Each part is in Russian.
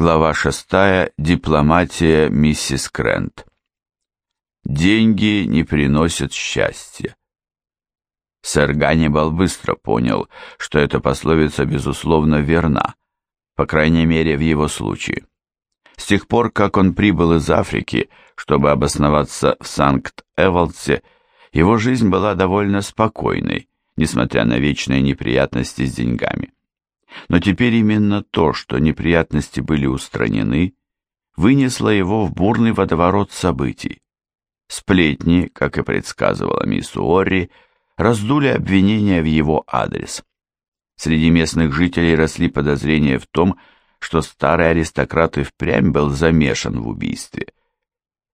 Глава шестая. Дипломатия миссис Крент. Деньги не приносят счастья. Сэр Ганнибал быстро понял, что эта пословица безусловно верна, по крайней мере в его случае. С тех пор, как он прибыл из Африки, чтобы обосноваться в Санкт-Эволдсе, его жизнь была довольно спокойной, несмотря на вечные неприятности с деньгами. Но теперь именно то, что неприятности были устранены, вынесло его в бурный водоворот событий. Сплетни, как и предсказывала мисс Уорри, раздули обвинения в его адрес. Среди местных жителей росли подозрения в том, что старый аристократ и впрямь был замешан в убийстве.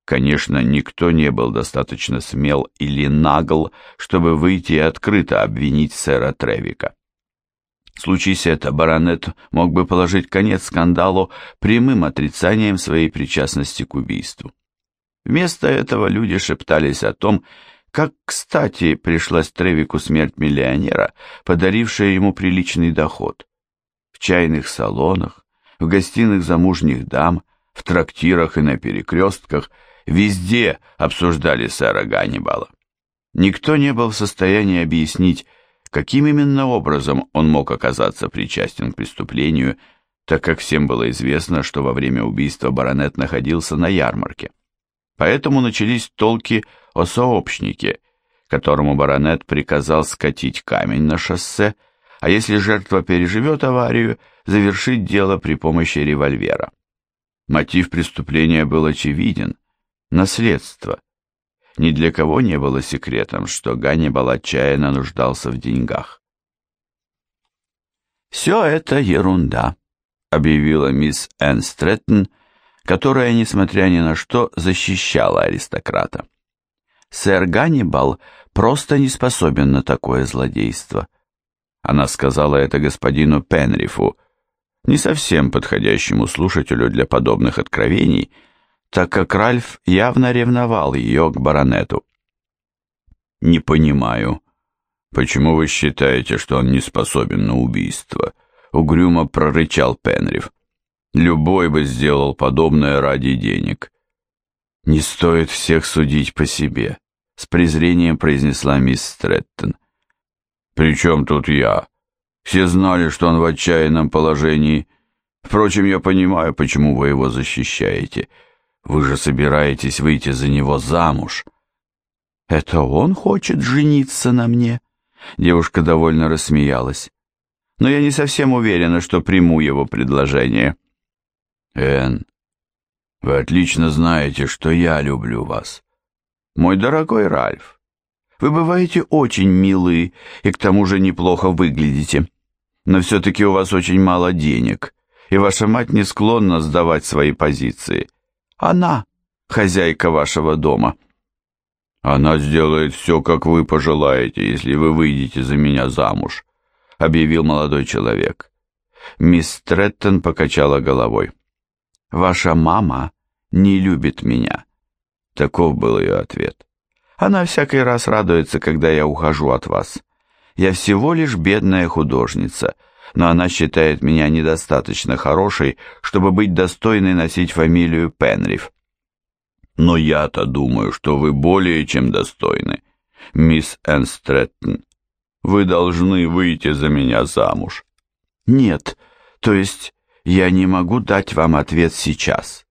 Конечно, никто не был достаточно смел или нагл, чтобы выйти и открыто обвинить сэра Тревика. Случись это, баронет мог бы положить конец скандалу прямым отрицанием своей причастности к убийству. Вместо этого люди шептались о том, как кстати пришлась Тревику смерть миллионера, подарившая ему приличный доход. В чайных салонах, в гостиных замужних дам, в трактирах и на перекрестках везде обсуждали сэра Ганнибала. Никто не был в состоянии объяснить, каким именно образом он мог оказаться причастен к преступлению, так как всем было известно, что во время убийства баронет находился на ярмарке. Поэтому начались толки о сообщнике, которому баронет приказал скатить камень на шоссе, а если жертва переживет аварию, завершить дело при помощи револьвера. Мотив преступления был очевиден – наследство. Ни для кого не было секретом, что Ганнибал отчаянно нуждался в деньгах. «Все это ерунда», — объявила мисс Энн Стрэттон, которая, несмотря ни на что, защищала аристократа. «Сэр Ганнибал просто не способен на такое злодейство». Она сказала это господину Пенрифу, не совсем подходящему слушателю для подобных откровений, так как Ральф явно ревновал ее к баронету. «Не понимаю, почему вы считаете, что он не способен на убийство?» — угрюмо прорычал Пенриф. «Любой бы сделал подобное ради денег». «Не стоит всех судить по себе», — с презрением произнесла мисс Стрэттон. «При чем тут я?» Все знали, что он в отчаянном положении. Впрочем, я понимаю, почему вы его защищаете. Вы же собираетесь выйти за него замуж. Это он хочет жениться на мне? Девушка довольно рассмеялась. Но я не совсем уверена, что приму его предложение. Энн, вы отлично знаете, что я люблю вас. Мой дорогой Ральф, вы бываете очень милы и к тому же неплохо выглядите но все-таки у вас очень мало денег, и ваша мать не склонна сдавать свои позиции. Она хозяйка вашего дома. Она сделает все, как вы пожелаете, если вы выйдете за меня замуж, объявил молодой человек. Мисс Треттон покачала головой. Ваша мама не любит меня. Таков был ее ответ. Она всякий раз радуется, когда я ухожу от вас. Я всего лишь бедная художница, но она считает меня недостаточно хорошей, чтобы быть достойной носить фамилию Пенриф. Но я-то думаю, что вы более чем достойны, мисс Энстреттон. Вы должны выйти за меня замуж. Нет, то есть я не могу дать вам ответ сейчас.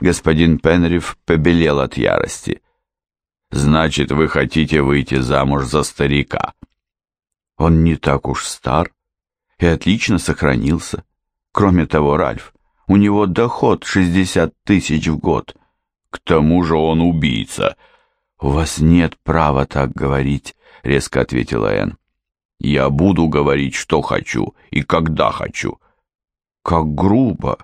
Господин Пенриф побелел от ярости. Значит, вы хотите выйти замуж за старика. Он не так уж стар и отлично сохранился. Кроме того, Ральф, у него доход 60 тысяч в год. К тому же он убийца. У вас нет права так говорить, резко ответила Энн. Я буду говорить, что хочу и когда хочу. Как грубо.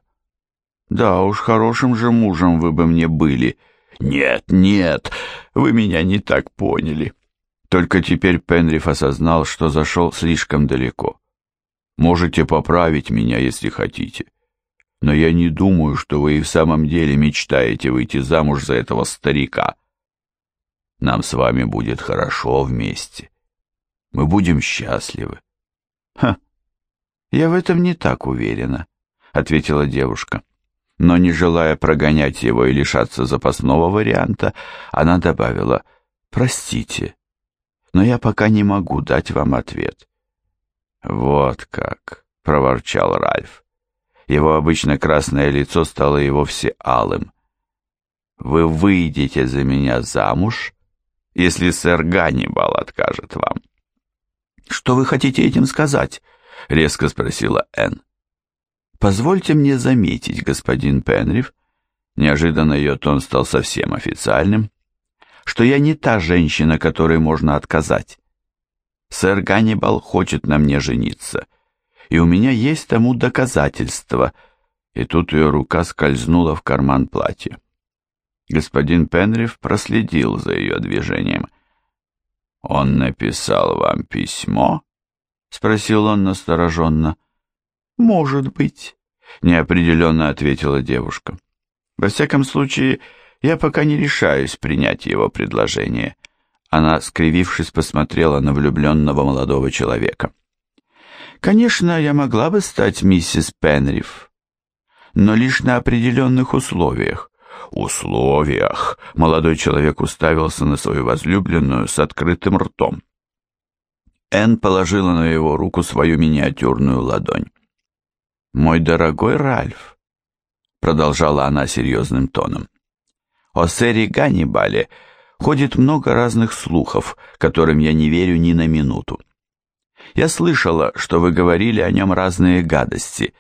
Да уж, хорошим же мужем вы бы мне были. Нет, нет, вы меня не так поняли. Только теперь Пенриф осознал, что зашел слишком далеко. Можете поправить меня, если хотите. Но я не думаю, что вы и в самом деле мечтаете выйти замуж за этого старика. Нам с вами будет хорошо вместе. Мы будем счастливы. Ха, я в этом не так уверена, ответила девушка. Но не желая прогонять его и лишаться запасного варианта, она добавила «Простите, но я пока не могу дать вам ответ». «Вот как», — проворчал Ральф. Его обычно красное лицо стало и вовсе алым. «Вы выйдете за меня замуж, если сэр Ганнибал откажет вам?» «Что вы хотите этим сказать?» — резко спросила Энн. «Позвольте мне заметить, господин Пенриф, неожиданно ее тон стал совсем официальным, что я не та женщина, которой можно отказать. Сэр Ганнибал хочет на мне жениться, и у меня есть тому доказательство, и тут ее рука скользнула в карман платья. Господин Пенриф проследил за ее движением. «Он написал вам письмо?» — спросил он настороженно. «Может быть», — неопределенно ответила девушка. «Во всяком случае, я пока не решаюсь принять его предложение». Она, скривившись, посмотрела на влюбленного молодого человека. «Конечно, я могла бы стать миссис Пенриф, но лишь на определенных условиях». «Условиях!» — молодой человек уставился на свою возлюбленную с открытым ртом. Энн положила на его руку свою миниатюрную ладонь. «Мой дорогой Ральф», — продолжала она серьезным тоном, — «о сэре Ганнибале ходит много разных слухов, которым я не верю ни на минуту. Я слышала, что вы говорили о нем разные гадости,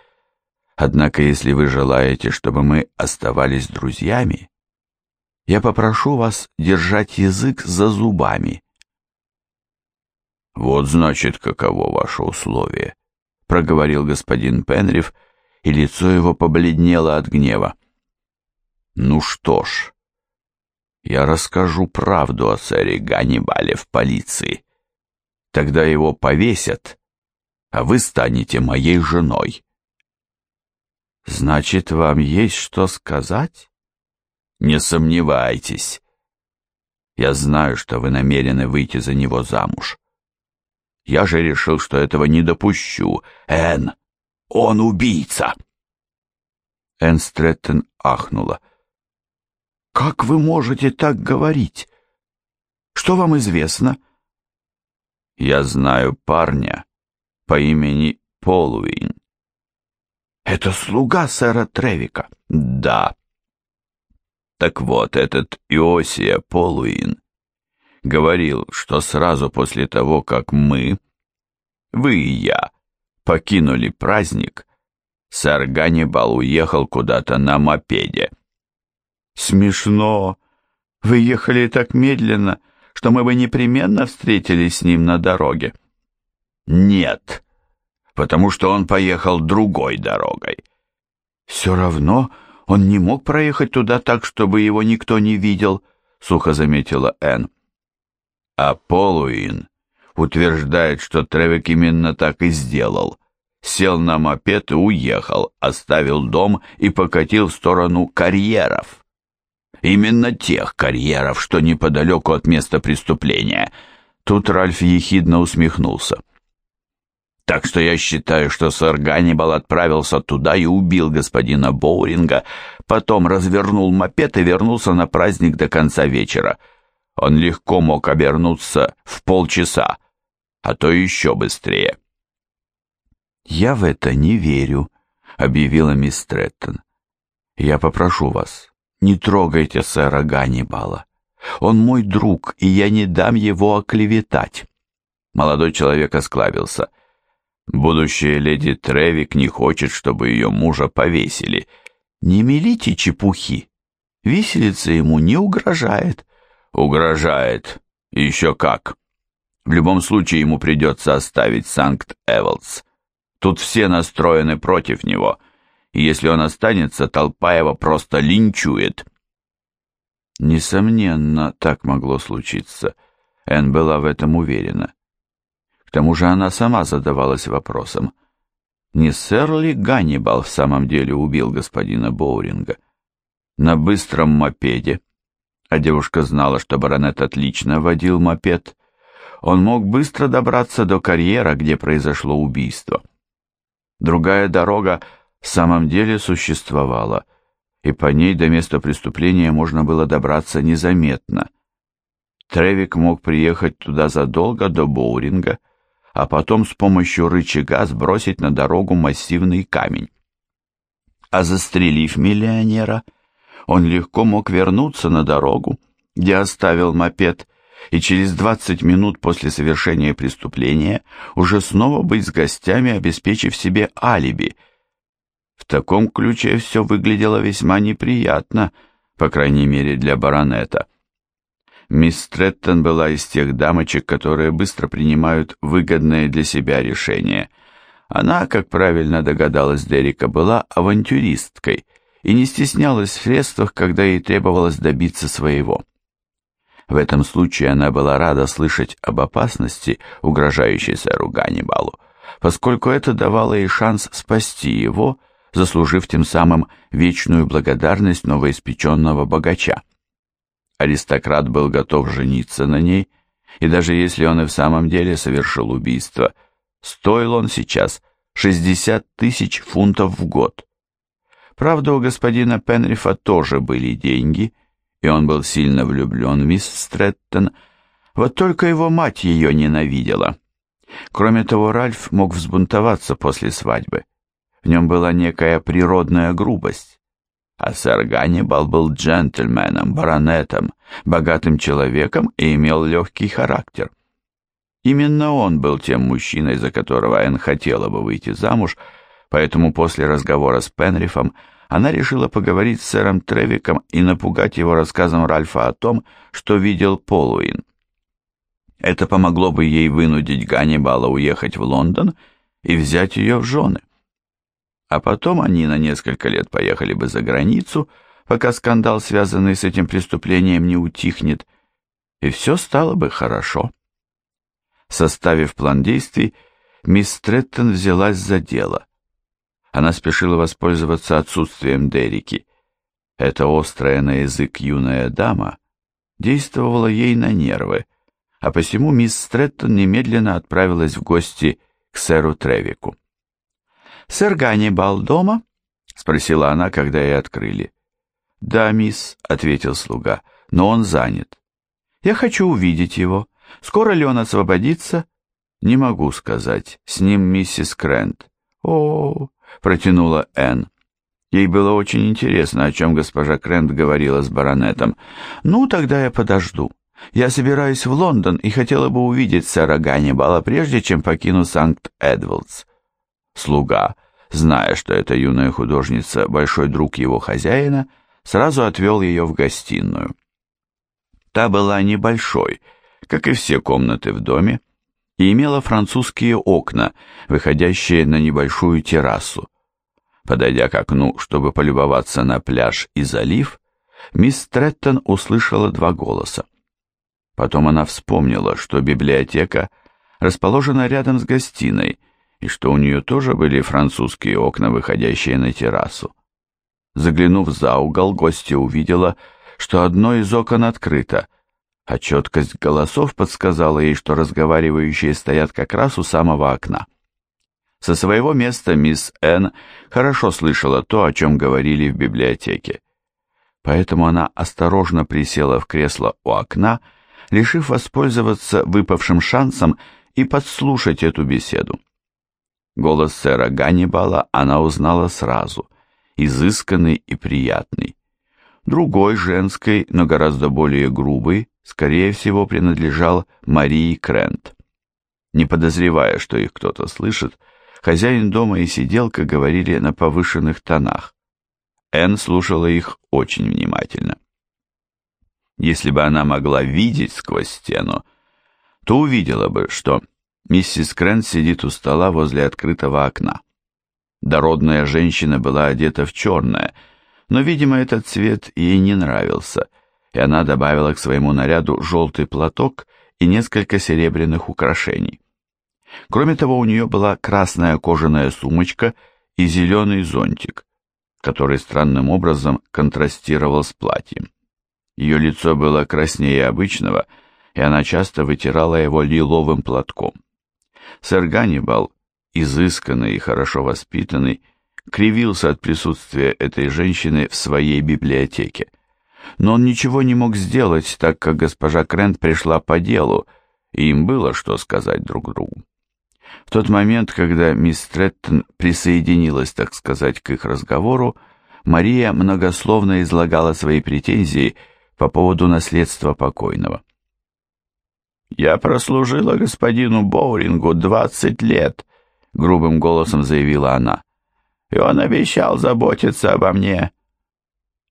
однако если вы желаете, чтобы мы оставались друзьями, я попрошу вас держать язык за зубами» «Вот, значит, каково ваше условие», — проговорил господин Пенриф, и лицо его побледнело от гнева. «Ну что ж, я расскажу правду о сэре Ганнибале в полиции. Тогда его повесят, а вы станете моей женой». «Значит, вам есть что сказать?» «Не сомневайтесь. Я знаю, что вы намерены выйти за него замуж. Я же решил, что этого не допущу. Энн, он убийца!» Энн Стрэттон ахнула. «Как вы можете так говорить? Что вам известно?» «Я знаю парня по имени Полуин». «Это слуга сэра Тревика?» «Да». Так вот, этот Иосия Полуин говорил, что сразу после того, как мы, вы и я, покинули праздник, сэр Ганнибал уехал куда-то на мопеде. Смешно. Вы ехали так медленно, что мы бы непременно встретились с ним на дороге. Нет, потому что он поехал другой дорогой. Все равно он не мог проехать туда так, чтобы его никто не видел, сухо заметила Энн. А Полуин утверждает, что Тревик именно так и сделал. Сел на мопед и уехал, оставил дом и покатил в сторону карьеров. Именно тех карьеров, что неподалеку от места преступления. Тут Ральф ехидно усмехнулся. Так что я считаю, что сэр Ганнибал отправился туда и убил господина Боуринга, потом развернул мопед и вернулся на праздник до конца вечера он легко мог обернуться в полчаса, а то еще быстрее. «Я в это не верю», — объявила мисс Треттон. «Я попрошу вас, не трогайте сэра Ганнибала. Он мой друг, и я не дам его оклеветать». Молодой человек осклабился. «Будущая леди Тревик не хочет, чтобы ее мужа повесили. Не мелите чепухи. Виселица ему не угрожает. Угрожает. Еще как. В любом случае ему придется оставить Санкт-Эволдс. Тут все настроены против него, и если он останется, толпа его просто линчует. Несомненно, так могло случиться. Энн была в этом уверена. К тому же она сама задавалась вопросом, не сэр ли Ганнибал в самом деле убил господина Боуринга? На быстром мопеде, а девушка знала, что баронет отлично водил мопед, он мог быстро добраться до карьера, где произошло убийство. Другая дорога в самом деле существовала, и по ней до места преступления можно было добраться незаметно. Тревик мог приехать туда задолго до Боуринга, а потом с помощью рычага сбросить на дорогу массивный камень. А застрелив миллионера, он легко мог вернуться на дорогу, где оставил мопед, и через 20 минут после совершения преступления уже снова быть с гостями, обеспечив себе алиби. В таком ключе все выглядело весьма неприятно, по крайней мере для баронета. Мисс Треттон была из тех дамочек, которые быстро принимают выгодные для себя решения. Она, как правильно догадалась Дерека, была авантюристкой и не стеснялась в средствах, когда ей требовалось добиться своего. В этом случае она была рада слышать об опасности, угрожающей сэру Ганнибалу, поскольку это давало ей шанс спасти его, заслужив тем самым вечную благодарность новоиспеченного богача. Аристократ был готов жениться на ней, и даже если он и в самом деле совершил убийство, стоил он сейчас 60 тысяч фунтов в год. Правда, у господина Пенрифа тоже были деньги, и он был сильно влюблен в мисс Стрэттон, вот только его мать ее ненавидела. Кроме того, Ральф мог взбунтоваться после свадьбы. В нем была некая природная грубость. А сэр Ганнибал был джентльменом, баронетом, богатым человеком и имел легкий характер. Именно он был тем мужчиной, за которого Энн хотела бы выйти замуж, поэтому после разговора с Пенрифом она решила поговорить с сэром Тревиком и напугать его рассказом Ральфа о том, что видел Полуин. Это помогло бы ей вынудить Ганнибала уехать в Лондон и взять ее в жены. А потом они на несколько лет поехали бы за границу, пока скандал, связанный с этим преступлением, не утихнет, и все стало бы хорошо. Составив план действий, мисс Треттон взялась за дело. Она спешила воспользоваться отсутствием Дерики. Эта острая на язык юная дама действовала ей на нервы, а посему мисс Стрэттон немедленно отправилась в гости к сэру Тревику. «Сэр Ганнибал дома?» — спросила она, когда ей открыли. «Да, мисс», — ответил слуга, — «но он занят». «Я хочу увидеть его. Скоро ли он освободится?» «Не могу сказать. С ним миссис Крент». «О, протянула Энн. Ей было очень интересно, о чем госпожа Крент говорила с баронетом. «Ну, тогда я подожду. Я собираюсь в Лондон и хотела бы увидеть сэра Ганнибала, прежде чем покину Санкт-Эдвардс». Слуга, зная, что эта юная художница – большой друг его хозяина, сразу отвел ее в гостиную. Та была небольшой, как и все комнаты в доме, и имела французские окна, выходящие на небольшую террасу. Подойдя к окну, чтобы полюбоваться на пляж и залив, мисс Треттон услышала два голоса. Потом она вспомнила, что библиотека расположена рядом с гостиной, и что у нее тоже были французские окна, выходящие на террасу. Заглянув за угол, гостья увидела, что одно из окон открыто — а четкость голосов подсказала ей, что разговаривающие стоят как раз у самого окна. Со своего места мисс Н хорошо слышала то, о чем говорили в библиотеке. Поэтому она осторожно присела в кресло у окна, решив воспользоваться выпавшим шансом и подслушать эту беседу. Голос сэра Ганнибала она узнала сразу, изысканный и приятный. Другой, женской, но гораздо более грубый, скорее всего, принадлежал Марии Крент. Не подозревая, что их кто-то слышит, хозяин дома и сиделка говорили на повышенных тонах. Энн слушала их очень внимательно. Если бы она могла видеть сквозь стену, то увидела бы, что миссис Крент сидит у стола возле открытого окна. Дородная женщина была одета в черное, но, видимо, этот цвет ей не нравился — и она добавила к своему наряду желтый платок и несколько серебряных украшений. Кроме того, у нее была красная кожаная сумочка и зеленый зонтик, который странным образом контрастировал с платьем. Ее лицо было краснее обычного, и она часто вытирала его лиловым платком. Сэр Ганнибал, изысканный и хорошо воспитанный, кривился от присутствия этой женщины в своей библиотеке. Но он ничего не мог сделать, так как госпожа Крент пришла по делу, и им было что сказать друг другу. В тот момент, когда мисс Треттон присоединилась, так сказать, к их разговору, Мария многословно излагала свои претензии по поводу наследства покойного. «Я прослужила господину Боурингу двадцать лет», — грубым голосом заявила она, — «и он обещал заботиться обо мне».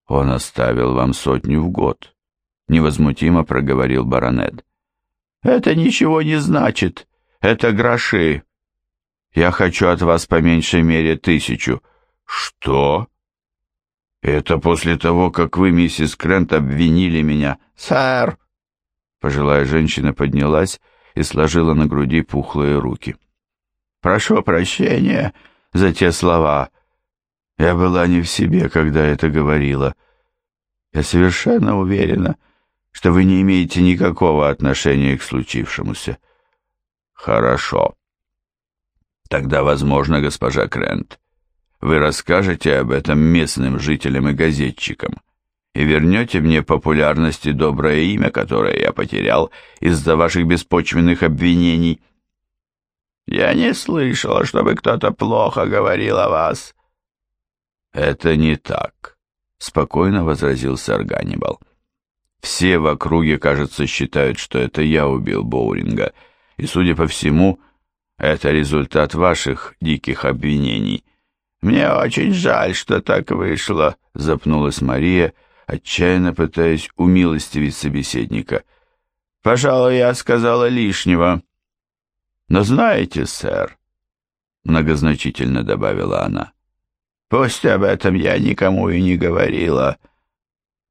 «Он оставил вам сотню в год», — невозмутимо проговорил баронет. «Это ничего не значит. Это гроши. Я хочу от вас по меньшей мере тысячу». «Что?» «Это после того, как вы, миссис Крент, обвинили меня». «Сэр!» Пожилая женщина поднялась и сложила на груди пухлые руки. «Прошу прощения за те слова. Я была не в себе, когда это говорила. Я совершенно уверена, что вы не имеете никакого отношения к случившемуся». «Хорошо. Тогда, возможно, госпожа Крент, вы расскажете об этом местным жителям и газетчикам и вернете мне популярность и доброе имя, которое я потерял из-за ваших беспочвенных обвинений. Я не слышала, чтобы кто-то плохо говорил о вас. Это не так, спокойно возразил сэр Ганнибал. Все в округе, кажется, считают, что это я убил Боуринга, и, судя по всему, это результат ваших диких обвинений. Мне очень жаль, что так вышло, запнулась Мария, — отчаянно пытаясь умилостивить собеседника. «Пожалуй, я сказала лишнего». «Но знаете, сэр», — многозначительно добавила она, — «пусть об этом я никому и не говорила,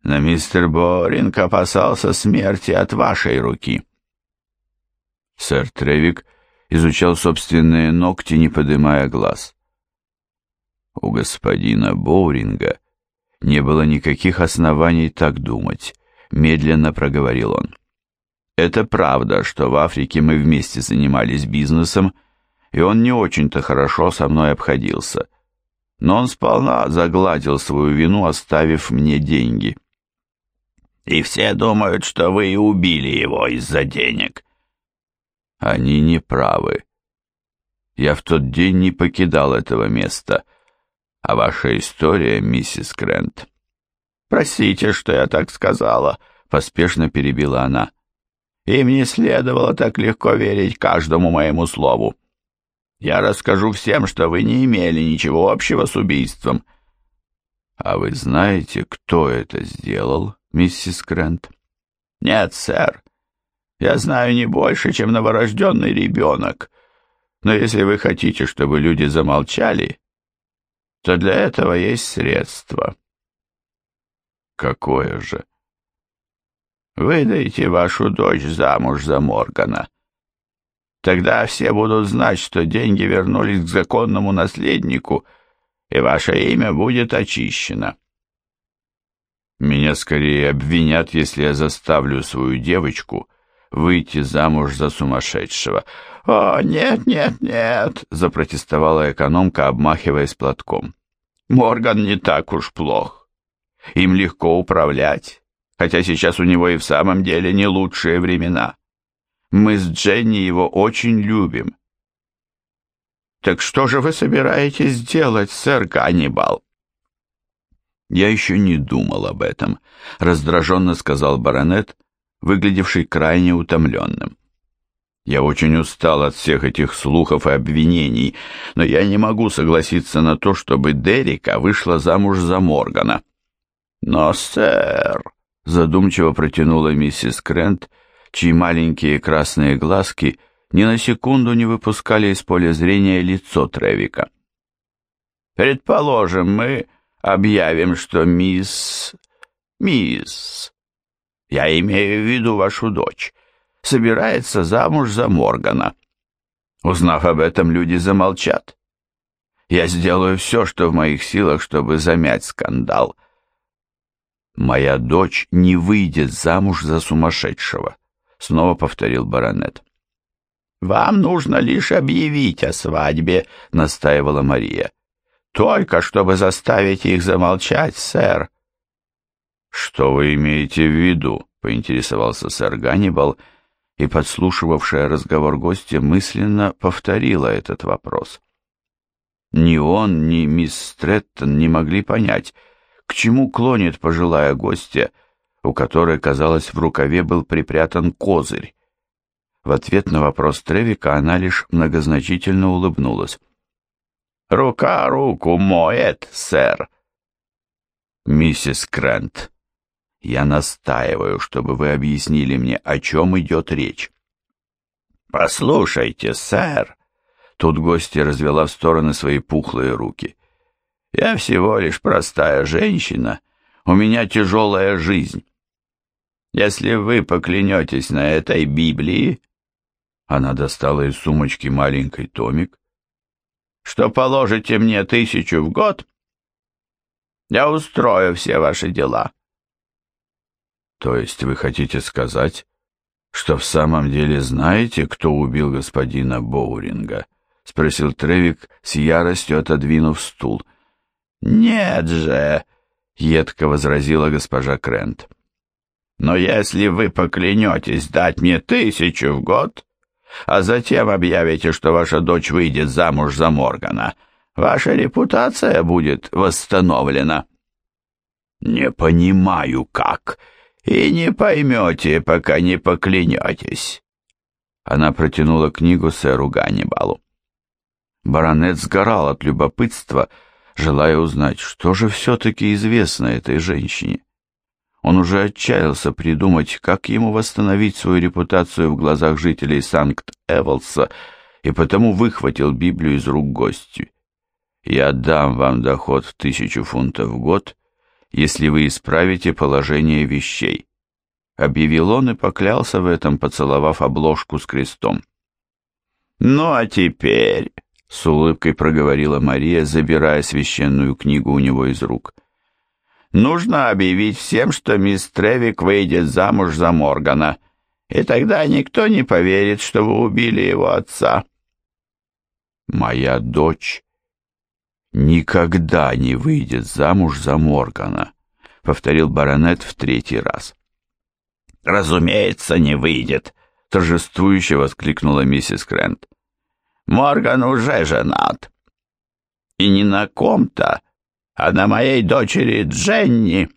но мистер Боринг опасался смерти от вашей руки». Сэр Тревик изучал собственные ногти, не поднимая глаз. У господина Боуринга не было никаких оснований так думать, медленно проговорил он. Это правда, что в Африке мы вместе занимались бизнесом, и он не очень-то хорошо со мной обходился. Но он сполна загладил свою вину, оставив мне деньги. И все думают, что вы и убили его из-за денег. Они не правы. Я в тот день не покидал этого места — а ваша история, миссис Крент. Простите, что я так сказала, поспешно перебила она. Им не следовало так легко верить каждому моему слову. Я расскажу всем, что вы не имели ничего общего с убийством. А вы знаете, кто это сделал, миссис Крент? Нет, сэр. Я знаю не больше, чем новорожденный ребенок. Но если вы хотите, чтобы люди замолчали, то для этого есть средство. Какое же? Выдайте вашу дочь замуж за Моргана. Тогда все будут знать, что деньги вернулись к законному наследнику, и ваше имя будет очищено. Меня скорее обвинят, если я заставлю свою девочку выйти замуж за сумасшедшего. «О, нет, нет, нет!» — запротестовала экономка, обмахиваясь платком. «Морган не так уж плох. Им легко управлять, хотя сейчас у него и в самом деле не лучшие времена. Мы с Дженни его очень любим». «Так что же вы собираетесь делать, сэр Ганнибал?» «Я еще не думал об этом», — раздраженно сказал баронет, выглядевший крайне утомленным. Я очень устал от всех этих слухов и обвинений, но я не могу согласиться на то, чтобы Дерека вышла замуж за Моргана. Но, сэр, задумчиво протянула миссис Крент, чьи маленькие красные глазки ни на секунду не выпускали из поля зрения лицо Тревика. Предположим, мы объявим, что мисс... мисс... Я имею в виду вашу дочь собирается замуж за Моргана. Узнав об этом, люди замолчат. Я сделаю все, что в моих силах, чтобы замять скандал. Моя дочь не выйдет замуж за сумасшедшего, снова повторил баронет. Вам нужно лишь объявить о свадьбе, настаивала Мария. Только чтобы заставить их замолчать, сэр. Что вы имеете в виду? поинтересовался сэр Ганнибал, и подслушивавшая разговор гостья мысленно повторила этот вопрос. Ни он, ни мисс Стрэттон не могли понять, к чему клонит пожилая гостья, у которой, казалось, в рукаве был припрятан козырь. В ответ на вопрос Тревика она лишь многозначительно улыбнулась. «Рука руку моет, сэр!» «Миссис Крент, я настаиваю, чтобы вы объяснили мне, о чем идет речь». «Послушайте, сэр!» Тут гостья развела в стороны свои пухлые руки. «Я всего лишь простая женщина, у меня тяжелая жизнь. Если вы поклянетесь на этой Библии, она достала из сумочки маленький томик. «Что положите мне тысячу в год? Я устрою все ваши дела». «То есть вы хотите сказать, что в самом деле знаете, кто убил господина Боуринга?» — спросил Тревик с яростью отодвинув стул. «Нет же!» — едко возразила госпожа Крент. «Но если вы поклянетесь дать мне тысячу в год, а затем объявите, что ваша дочь выйдет замуж за Моргана, ваша репутация будет восстановлена». «Не понимаю, как, и не поймете, пока не поклянетесь». Она протянула книгу сэру Ганнибалу. Баронет сгорал от любопытства, желая узнать, что же все-таки известно этой женщине. Он уже отчаялся придумать, как ему восстановить свою репутацию в глазах жителей Санкт-Эволса, и потому выхватил Библию из рук гостю. «Я дам вам доход в тысячу фунтов в год, если вы исправите положение вещей», — объявил он и поклялся в этом, поцеловав обложку с крестом. «Ну а теперь...» — с улыбкой проговорила Мария, забирая священную книгу у него из рук — Нужно объявить всем, что мисс Тревик выйдет замуж за Моргана, и тогда никто не поверит, что вы убили его отца. Моя дочь никогда не выйдет замуж за Моргана, повторил баронет в третий раз. Разумеется, не выйдет, торжествующе воскликнула миссис Крент. Морган уже женат. И не на ком-то, а на моей дочери Дженни.